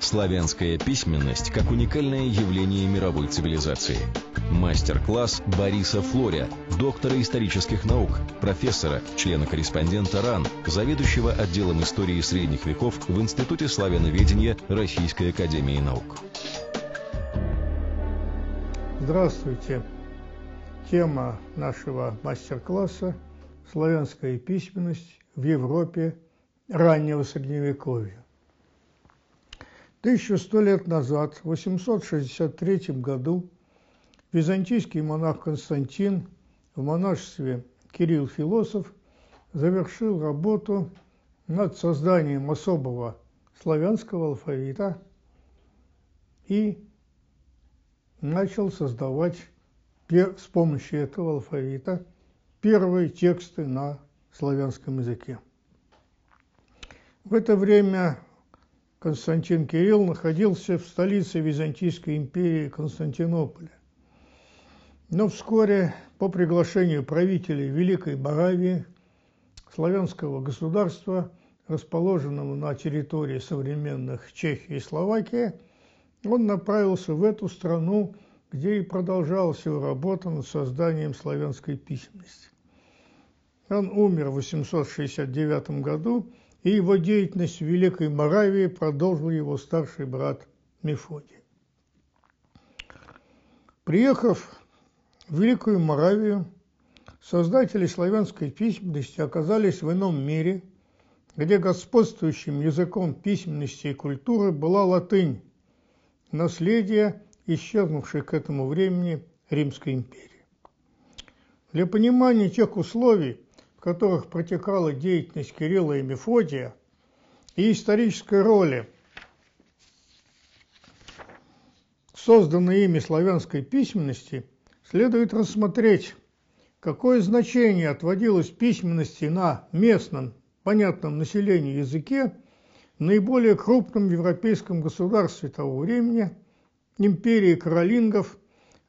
Славянская письменность как уникальное явление мировой цивилизации. Мастер-класс Бориса Флоря, доктора исторических наук, профессора, члена-корреспондента РАН, заведующего отделом истории средних веков в Институте славяноведения Российской Академии Наук. Здравствуйте! Тема нашего мастер-класса – славянская письменность в Европе раннего Средневековья. 1100 лет назад, в 863 году, византийский монах Константин в монашестве Кирилл Философ завершил работу над созданием особого славянского алфавита и начал создавать с помощью этого алфавита первые тексты на славянском языке. В это время Константин Кирилл находился в столице Византийской империи Константинополя. Но вскоре по приглашению правителей Великой Моравии, славянского государства, расположенного на территории современных Чехии и Словакии, он направился в эту страну, где и продолжал свою работу над созданием славянской письменности. Он умер в 869 году и его деятельность в Великой Моравии продолжил его старший брат Мефодий. Приехав в Великую Моравию, создатели славянской письменности оказались в ином мире, где господствующим языком письменности и культуры была латынь, наследие исчезнувшей к этому времени Римской империи. Для понимания тех условий, в которых протекала деятельность Кирилла и Мефодия, и исторической роли созданной ими славянской письменности, следует рассмотреть, какое значение отводилось письменности на местном, понятном населению языке в наиболее крупном европейском государстве того времени, империи каролингов,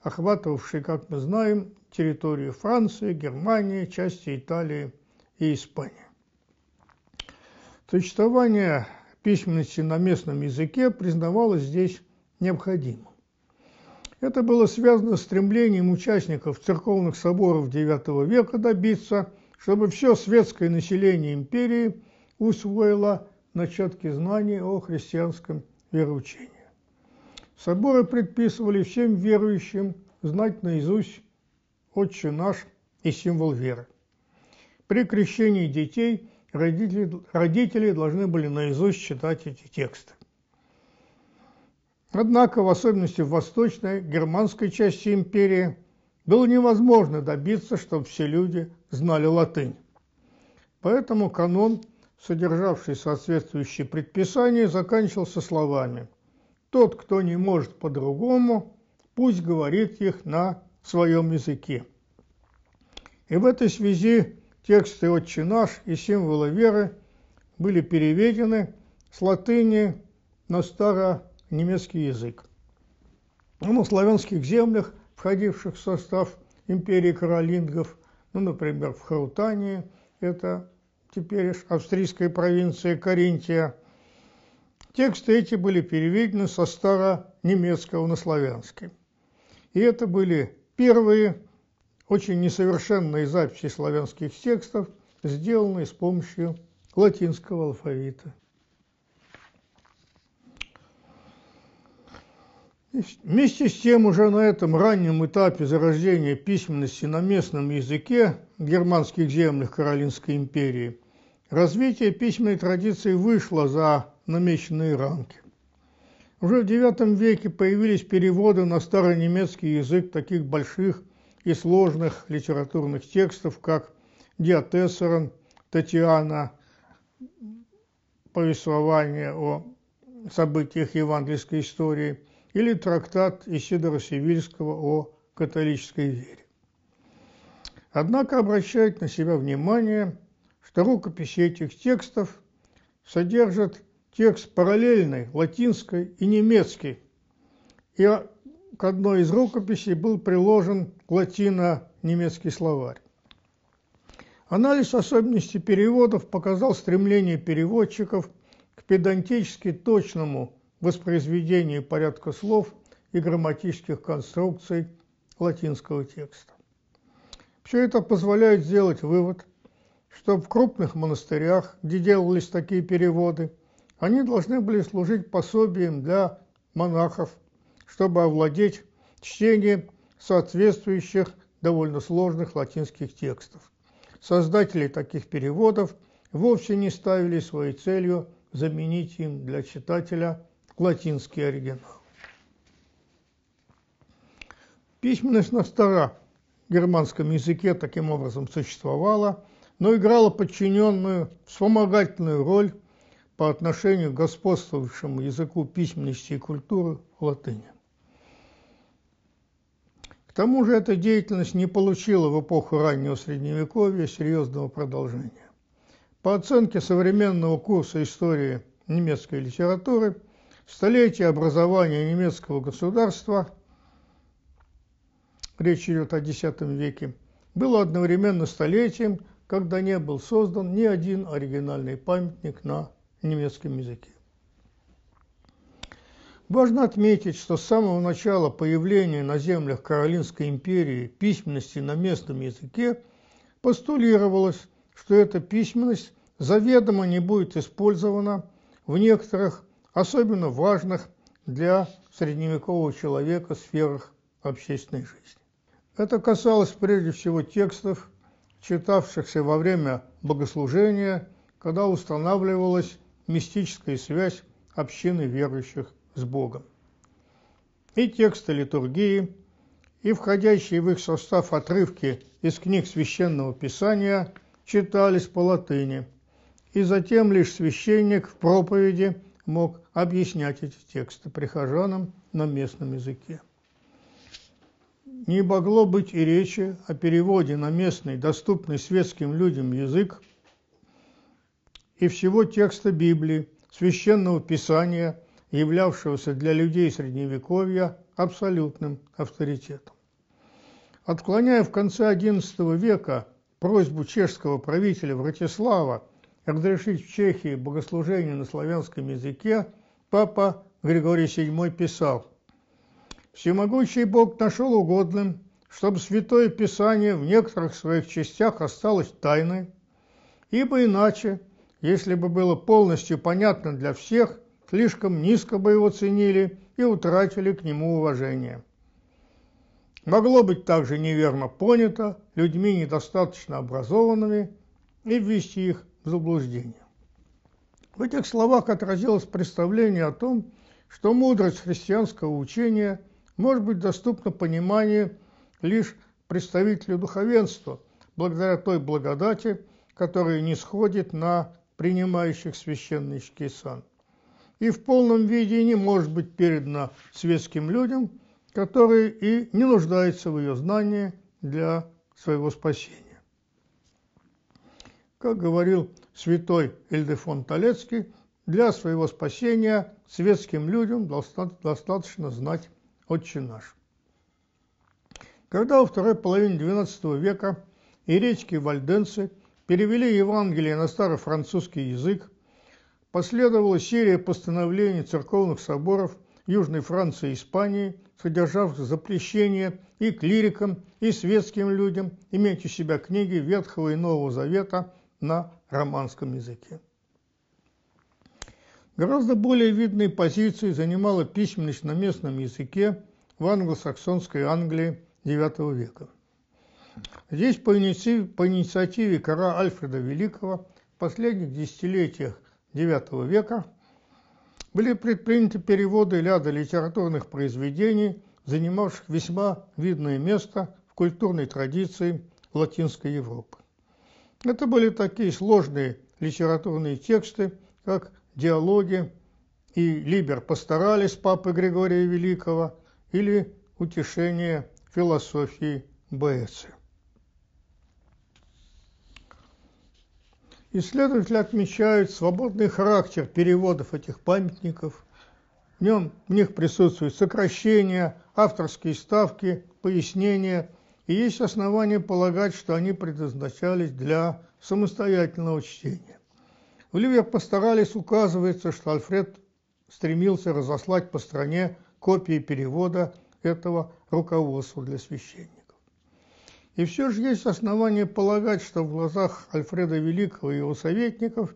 охватывавшей, как мы знаем, территорию Франции, Германии, части Италии и Испании. Существование письменности на местном языке признавалось здесь необходимым. Это было связано с стремлением участников церковных соборов IX века добиться, чтобы все светское население империи усвоило начатки знаний о христианском вероучении. Соборы предписывали всем верующим знать наизусть «Отче наш» и символ веры. При крещении детей родители, родители должны были наизусть читать эти тексты. Однако, в особенности в восточной, германской части империи, было невозможно добиться, чтобы все люди знали латынь. Поэтому канон, содержавший соответствующие предписания, заканчивался словами «Тот, кто не может по-другому, пусть говорит их на своем языке. И в этой связи тексты «Отче наш» и символы веры были переведены с латыни на старонемецкий язык. Ну, на славянских землях, входивших в состав империи каролингов, ну, например, в Хаутании, это теперь австрийская провинция Каринтия, тексты эти были переведены со старонемецкого на славянский. И это были Первые очень несовершенные записи славянских текстов, сделанные с помощью латинского алфавита. Вместе с тем уже на этом раннем этапе зарождения письменности на местном языке германских землях Каролинской империи развитие письменной традиции вышло за намеченные рамки. Уже в IX веке появились переводы на старонемецкий язык таких больших и сложных литературных текстов, как Диатессерон, Татьяна, повествование о событиях евангельской истории, или трактат Исидора Сивильского о католической вере. Однако обращает на себя внимание, что рукописи этих текстов содержат текст параллельный, латинской и немецкий. И к одной из рукописей был приложен латино-немецкий словарь. Анализ особенностей переводов показал стремление переводчиков к педантически точному воспроизведению порядка слов и грамматических конструкций латинского текста. Все это позволяет сделать вывод, что в крупных монастырях, где делались такие переводы, они должны были служить пособием для монахов, чтобы овладеть чтением соответствующих довольно сложных латинских текстов. Создатели таких переводов вовсе не ставили своей целью заменить им для читателя латинский оригинал. Письменность на старом германском языке таким образом существовала, но играла подчиненную вспомогательную роль по отношению к господствовавшему языку письменности и культуры латыни. К тому же эта деятельность не получила в эпоху раннего Средневековья серьезного продолжения. По оценке современного курса истории немецкой литературы, столетие образования немецкого государства, речь идет о X веке, было одновременно столетием, когда не был создан ни один оригинальный памятник на немецком языке. Важно отметить, что с самого начала появления на землях Каролинской империи письменности на местном языке постулировалось, что эта письменность заведомо не будет использована в некоторых особенно важных для средневекового человека сферах общественной жизни. Это касалось прежде всего текстов, читавшихся во время богослужения, когда устанавливалась мистическая связь общины верующих с Богом. И тексты литургии, и входящие в их состав отрывки из книг Священного Писания читались по латыни, и затем лишь священник в проповеди мог объяснять эти тексты прихожанам на местном языке. Не могло быть и речи о переводе на местный, доступный светским людям язык и всего текста Библии, священного писания, являвшегося для людей Средневековья абсолютным авторитетом. Отклоняя в конце XI века просьбу чешского правителя Вратислава разрешить в Чехии богослужение на славянском языке, папа Григорий VII писал «Всемогущий Бог нашел угодным, чтобы Святое Писание в некоторых своих частях осталось тайной, ибо иначе если бы было полностью понятно для всех, слишком низко бы его ценили и утратили к нему уважение. Могло быть также неверно понято людьми недостаточно образованными и ввести их в заблуждение. В этих словах отразилось представление о том, что мудрость христианского учения может быть доступна пониманию лишь представителю духовенства, благодаря той благодати, которая не сходит на принимающих священнический сан. И в полном виде не может быть передана светским людям, которые и не нуждаются в ее знании для своего спасения. Как говорил святой Эльдефон Толецкий, для своего спасения светским людям достаточно знать «Отче наш». Когда во второй половине XII века иречки вальденцы перевели Евангелие на старофранцузский язык, последовала серия постановлений церковных соборов Южной Франции и Испании, содержавших запрещение и клирикам, и светским людям иметь у себя книги Ветхого и Нового Завета на романском языке. Гораздо более видные позиции занимала письменность на местном языке в англосаксонской Англии IX века. Здесь по инициативе, по инициативе короля Альфреда Великого в последних десятилетиях IX века были предприняты переводы ряда литературных произведений, занимавших весьма видное место в культурной традиции Латинской Европы. Это были такие сложные литературные тексты, как диалоги и «Либер постарались» папы Григория Великого или «Утешение философии Боэция. Исследователи отмечают свободный характер переводов этих памятников. В, нем, в них присутствуют сокращения, авторские ставки, пояснения и есть основания полагать, что они предназначались для самостоятельного чтения. В Ливе постарались указывается, что Альфред стремился разослать по стране копии перевода этого руководства для священников. И все же есть основания полагать, что в глазах Альфреда Великого и его советников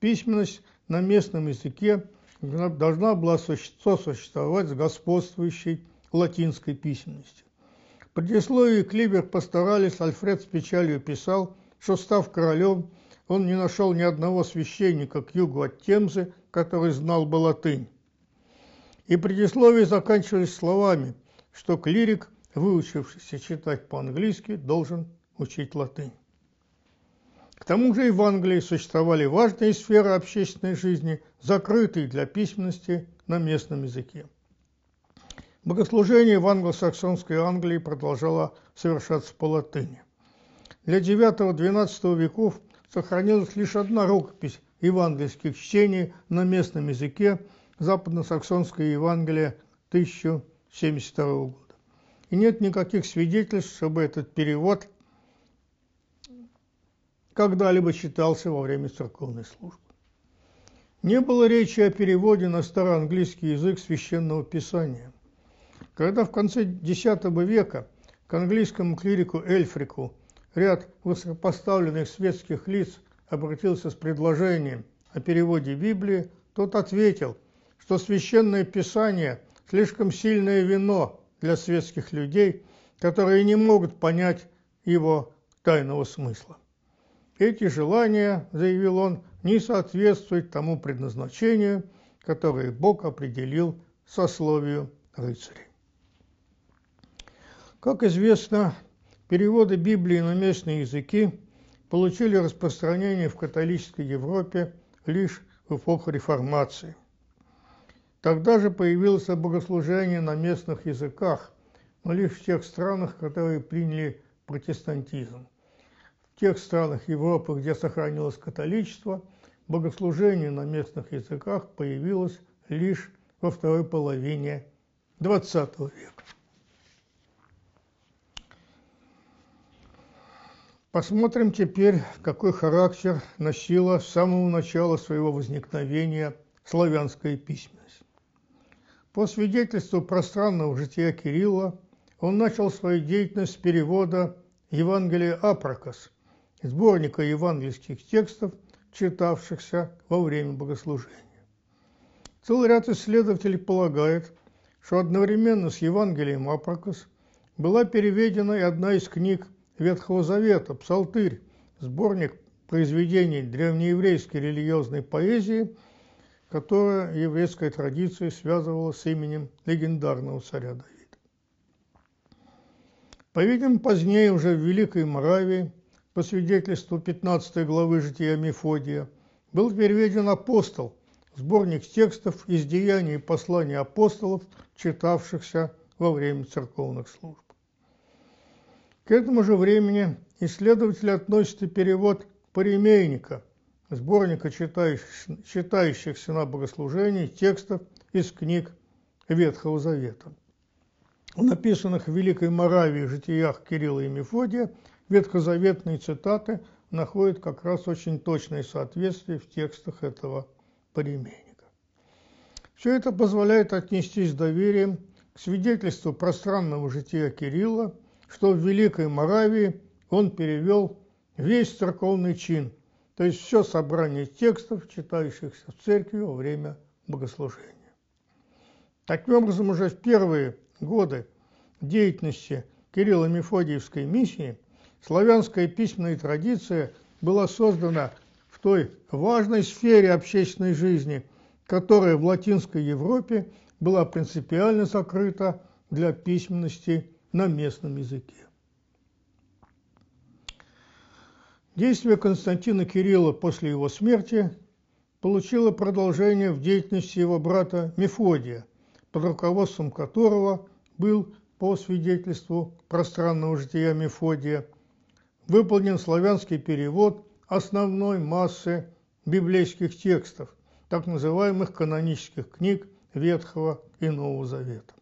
письменность на местном языке должна была сосуществовать с господствующей латинской письменностью. В предисловии Клибер постарались, Альфред с печалью писал, что, став королем, он не нашел ни одного священника к югу от Темзы, который знал бы латынь. И предисловие заканчивались словами, что клирик, выучившийся читать по-английски, должен учить латынь. К тому же и в Англии существовали важные сферы общественной жизни, закрытые для письменности на местном языке. Богослужение в англосаксонской Англии продолжало совершаться по латыни. Для IX-XII веков сохранилась лишь одна рукопись евангельских чтений на местном языке западно-саксонское Евангелие 1072 года. И нет никаких свидетельств, чтобы этот перевод когда-либо читался во время церковной службы. Не было речи о переводе на староанглийский язык священного писания. Когда в конце X века к английскому клирику Эльфрику ряд высокопоставленных светских лиц обратился с предложением о переводе Библии, тот ответил, что священное писание – слишком сильное вино для светских людей, которые не могут понять его тайного смысла. Эти желания, заявил он, не соответствуют тому предназначению, которое Бог определил сословию рыцарей. Как известно, переводы Библии на местные языки получили распространение в католической Европе лишь в эпоху реформации. Тогда же появилось богослужение на местных языках, но лишь в тех странах, которые приняли протестантизм. В тех странах Европы, где сохранилось католичество, богослужение на местных языках появилось лишь во второй половине XX века. Посмотрим теперь, какой характер носила с самого начала своего возникновения славянская письменность. По свидетельству пространного жития Кирилла, он начал свою деятельность с перевода Евангелия Апракос, сборника евангельских текстов, читавшихся во время богослужения. Целый ряд исследователей полагает, что одновременно с Евангелием Апракос была переведена и одна из книг Ветхого Завета, Псалтырь, сборник произведений древнееврейской религиозной поэзии, которая еврейская традиция связывала с именем легендарного царя Давида. По-видимому, позднее, уже в Великой Моравии, по свидетельству 15 главы Жития Мефодия, был переведен «Апостол», сборник текстов из деяний и посланий апостолов, читавшихся во время церковных служб. К этому же времени исследователи относят и перевод Паремейника, сборника читающихся, читающихся на богослужении текстов из книг Ветхого Завета написанных в Великой Моравии житиях Кирилла и Мефодия, ветхозаветные цитаты находят как раз очень точное соответствие в текстах этого паременника. Все это позволяет отнестись с доверием к свидетельству пространного жития Кирилла, что в Великой Моравии он перевел весь церковный чин, то есть все собрание текстов, читающихся в церкви во время богослужения. Таким образом, уже в первые годы деятельности Кирилло-Мефодиевской миссии славянская письменная традиция была создана в той важной сфере общественной жизни, которая в Латинской Европе была принципиально закрыта для письменности на местном языке. Действие Константина Кирилла после его смерти получило продолжение в деятельности его брата Мефодия, под руководством которого был, по свидетельству пространного жития Мефодия, выполнен славянский перевод основной массы библейских текстов, так называемых канонических книг Ветхого и Нового Завета.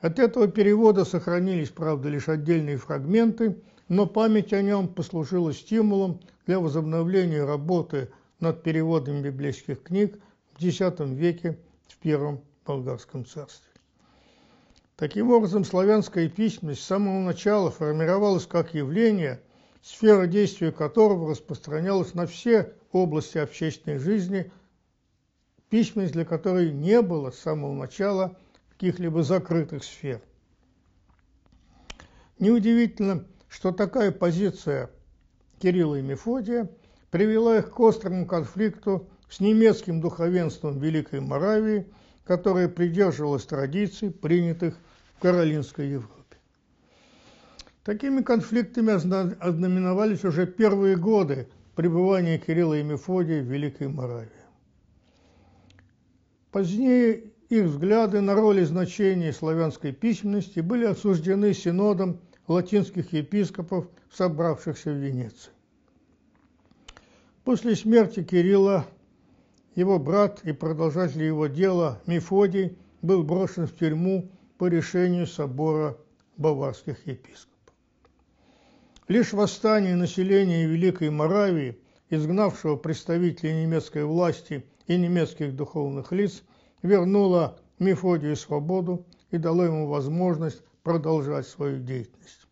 От этого перевода сохранились, правда, лишь отдельные фрагменты, но память о нем послужила стимулом для возобновления работы над переводом библейских книг в X веке в Первом Болгарском царстве. Таким образом, славянская письменность с самого начала формировалась как явление, сфера действия которого распространялась на все области общественной жизни, письменность для которой не было с самого начала каких-либо закрытых сфер. Неудивительно, что такая позиция Кирилла и Мефодия привела их к острому конфликту с немецким духовенством Великой Моравии, которое придерживалось традиций, принятых в Каролинской Европе. Такими конфликтами ознаменовались уже первые годы пребывания Кирилла и Мефодия в Великой Моравии. Позднее их взгляды на роль и значение славянской письменности были осуждены синодом латинских епископов, собравшихся в Венеции. После смерти Кирилла его брат и продолжатель его дела Мефодий был брошен в тюрьму по решению собора баварских епископов. Лишь восстание населения Великой Моравии, изгнавшего представителей немецкой власти и немецких духовных лиц, вернуло Мефодию свободу и дало ему возможность продолжать свою деятельность.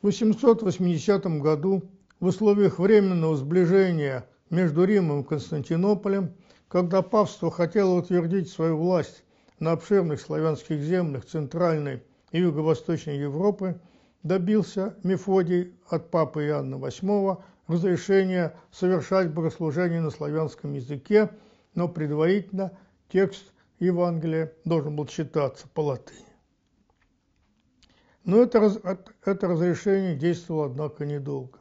В 880 году в условиях временного сближения между Римом и Константинополем, когда папство хотело утвердить свою власть на обширных славянских землях Центральной и Юго-Восточной Европы, добился Мефодий от папы Иоанна VIII разрешения совершать богослужение на славянском языке, но предварительно текст Евангелия должен был читаться по латыни. Но это, это разрешение действовало, однако, недолго.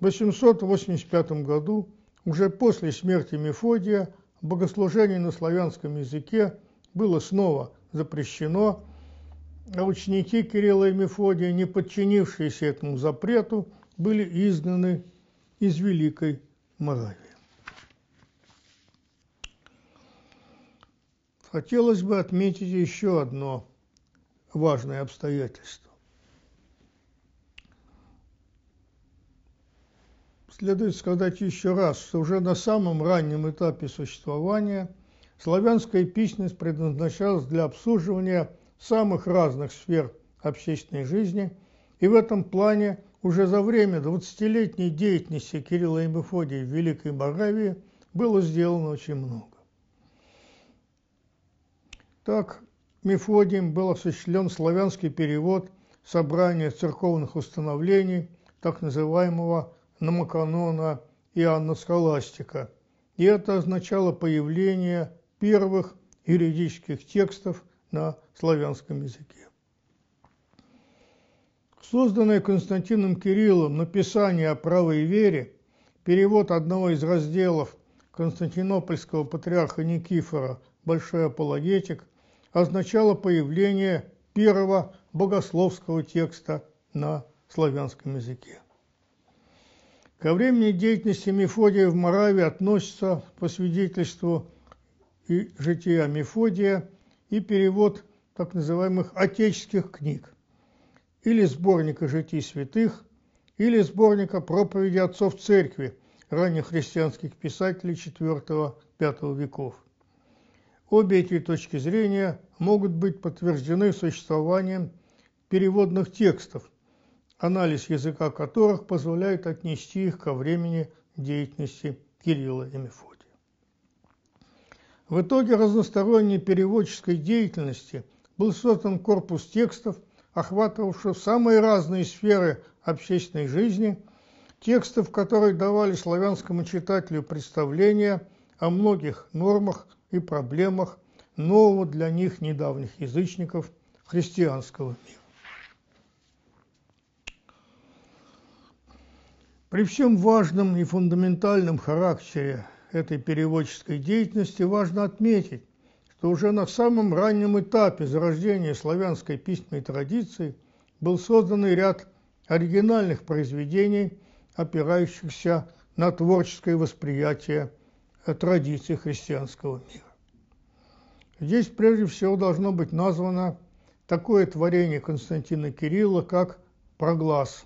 В 885 году, уже после смерти Мефодия, богослужение на славянском языке было снова запрещено, а ученики Кирилла и Мефодия, не подчинившиеся этому запрету, были изгнаны из Великой Моравии. Хотелось бы отметить еще одно важное обстоятельство. Следует сказать еще раз, что уже на самом раннем этапе существования славянская письменность предназначалась для обслуживания самых разных сфер общественной жизни, и в этом плане уже за время 20-летней деятельности Кирилла и Мефодия в Великой Моравии было сделано очень много. Так, Мефодием был осуществлен славянский перевод собрания церковных установлений так называемого Намаканона Иоанна Схоластика, и это означало появление первых юридических текстов на славянском языке. Созданное Константином Кириллом написание о правой вере, перевод одного из разделов константинопольского патриарха Никифора «Большой апологетик» означало появление первого богословского текста на славянском языке. Ко времени деятельности Мефодия в Моравии относится по свидетельству и жития Мефодия и перевод так называемых отеческих книг, или сборника житий святых, или сборника проповеди отцов церкви, ранних христианских писателей IV-V веков. Обе эти точки зрения могут быть подтверждены существованием переводных текстов, анализ языка которых позволяет отнести их ко времени деятельности Кирилла и Мефодия. В итоге разносторонней переводческой деятельности был создан корпус текстов, охватывавший самые разные сферы общественной жизни, текстов, которые давали славянскому читателю представление о многих нормах и проблемах нового для них недавних язычников христианского мира. При всем важном и фундаментальном характере этой переводческой деятельности важно отметить, что уже на самом раннем этапе зарождения славянской письменной традиции был создан ряд оригинальных произведений, опирающихся на творческое восприятие традиций христианского мира. Здесь прежде всего должно быть названо такое творение Константина Кирилла, как «Проглас».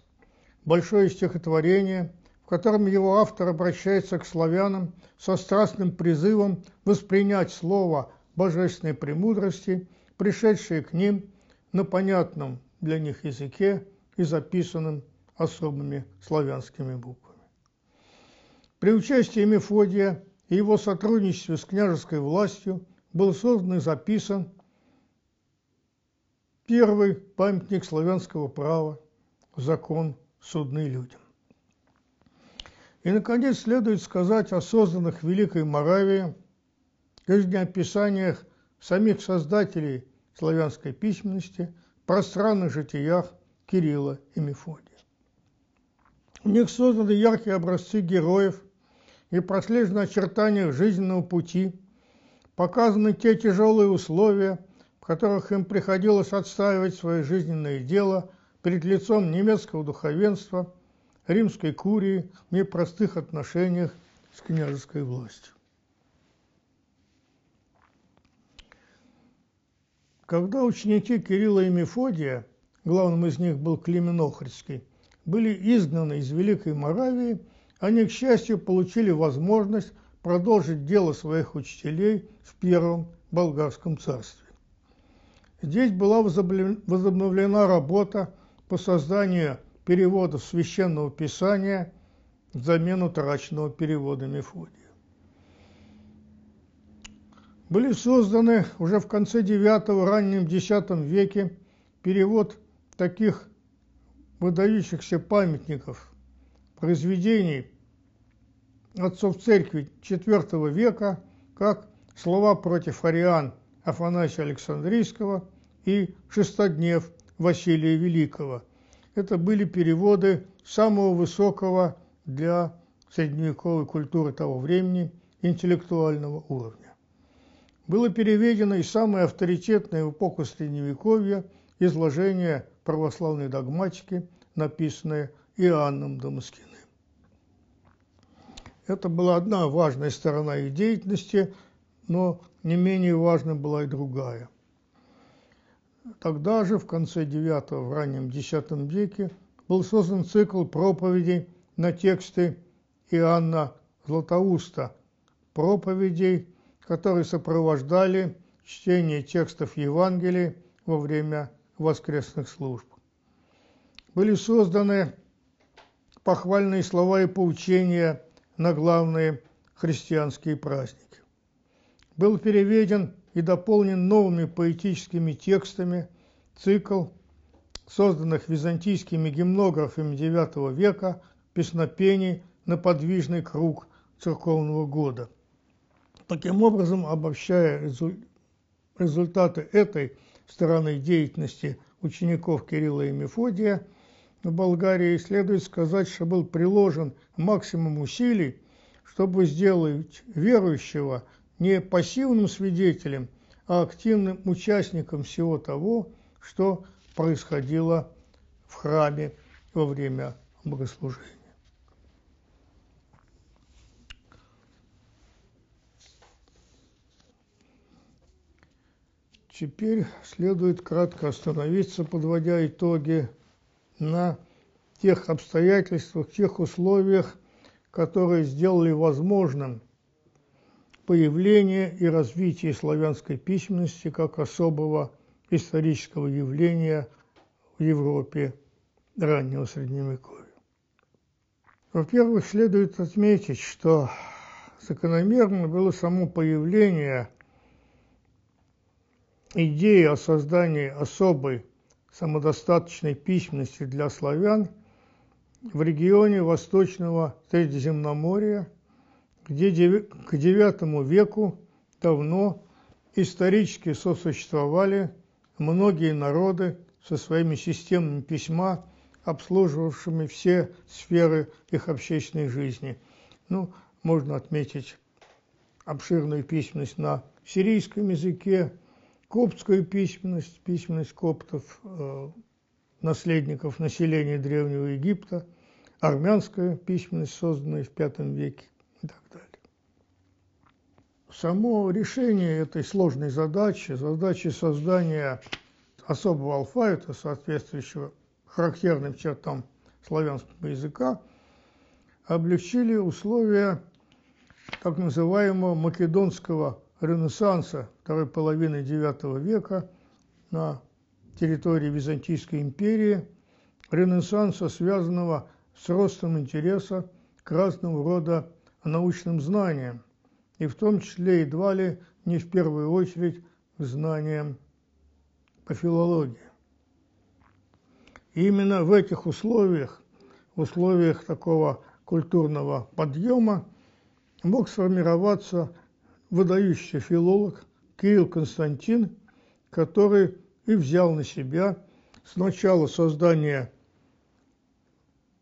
Большое стихотворение, в котором его автор обращается к славянам со страстным призывом воспринять слово божественной премудрости, пришедшее к ним на понятном для них языке и записанном особыми славянскими буквами. При участии Мефодия и его сотрудничестве с княжеской властью был создан и записан первый памятник славянского права «Закон судный людям». И, наконец, следует сказать о созданных в Великой Моравии жизнеописаниях самих создателей славянской письменности, пространных житиях Кирилла и Мефодия. В них созданы яркие образцы героев и прослежены очертания жизненного пути, показаны те тяжелые условия, в которых им приходилось отстаивать свое жизненное дело перед лицом немецкого духовенства, римской курии в непростых отношениях с княжеской властью. Когда ученики Кирилла и Мефодия, главным из них был Климен Охридский, были изгнаны из Великой Моравии, они, к счастью, получили возможность продолжить дело своих учителей в Первом Болгарском царстве. Здесь была возобновлена работа по созданию переводов священного писания в замену трачного перевода Мефодия. Были созданы уже в конце IX, раннем X веке перевод таких выдающихся памятников, произведений отцов церкви IV века, как слова против ариан Афанасия Александрийского и «Шестоднев» Василия Великого. Это были переводы самого высокого для средневековой культуры того времени интеллектуального уровня. Было переведено и самое авторитетное в эпоху Средневековья изложение православной догматики, написанное Иоанном Дамаскиным. Это была одна важная сторона их деятельности, но не менее важна была и другая. Тогда же, в конце IX, в раннем X веке, был создан цикл проповедей на тексты Иоанна Златоуста, проповедей, которые сопровождали чтение текстов Евангелия во время воскресных служб. Были созданы похвальные слова и поучения на главные христианские праздники. Был переведен и дополнен новыми поэтическими текстами цикл созданных византийскими гимнографами IX века песнопений на подвижный круг церковного года. Таким образом, обобщая результаты этой стороны деятельности учеников Кирилла и Мефодия – в Болгарии, следует сказать, что был приложен максимум усилий, чтобы сделать верующего не пассивным свидетелем, а активным участником всего того, что происходило в храме во время богослужения. Теперь следует кратко остановиться, подводя итоги на тех обстоятельствах, тех условиях, которые сделали возможным появление и развитие славянской письменности как особого исторического явления в Европе раннего Средневековья. Во-первых, следует отметить, что закономерно было само появление идеи о создании особой самодостаточной письменности для славян в регионе Восточного Средиземноморья, где к IX веку давно исторически сосуществовали многие народы со своими системами письма, обслуживавшими все сферы их общественной жизни. Ну, можно отметить обширную письменность на сирийском языке, коптскую письменность, письменность коптов, э, наследников населения Древнего Египта, армянская письменность, созданная в V веке и так далее. само решение этой сложной задачи, задачи создания особого алфавита, соответствующего характерным чертам славянского языка, облегчили условия так называемого македонского ренессанса второй половины IX века на территории Византийской империи, ренессанса, связанного с ростом интереса к разного рода научным знаниям, и в том числе едва ли не в первую очередь знаниям по филологии. Именно в этих условиях, в условиях такого культурного подъема, мог сформироваться выдающийся филолог Кирилл Константин, который и взял на себя сначала создание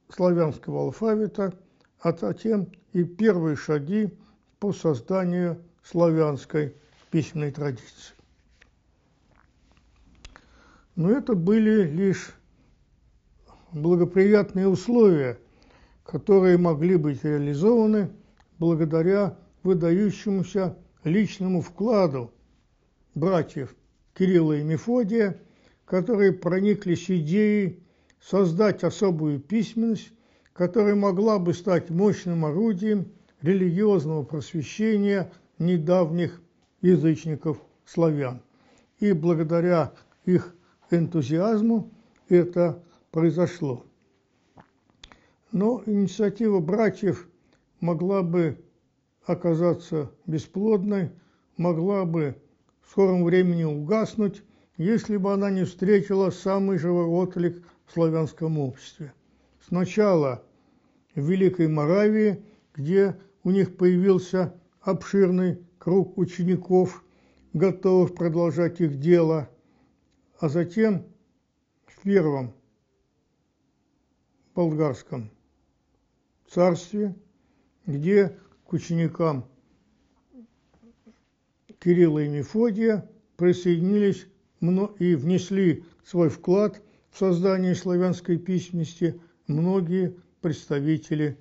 славянского алфавита, а затем и первые шаги по созданию славянской письменной традиции. Но это были лишь благоприятные условия, которые могли быть реализованы благодаря выдающемуся личному вкладу братьев Кирилла и Мефодия, которые прониклись идеей создать особую письменность, которая могла бы стать мощным орудием религиозного просвещения недавних язычников славян. И благодаря их энтузиазму это произошло. Но инициатива братьев могла бы оказаться бесплодной, могла бы в скором времени угаснуть, если бы она не встретила самый живой отклик в славянском обществе. Сначала в Великой Моравии, где у них появился обширный круг учеников, готовых продолжать их дело, а затем в первом болгарском царстве, где к ученикам Кирилла и Мефодия присоединились и внесли свой вклад в создание славянской письменности многие представители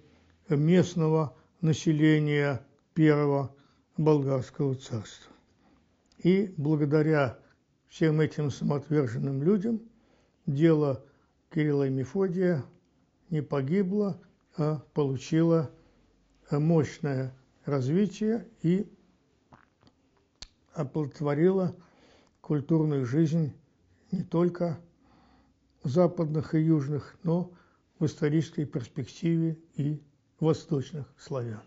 местного населения первого болгарского царства. И благодаря всем этим самоотверженным людям дело Кирилла и Мефодия не погибло, а получило мощное развитие и оплодотворило культурную жизнь не только западных и южных, но в исторической перспективе и восточных славян.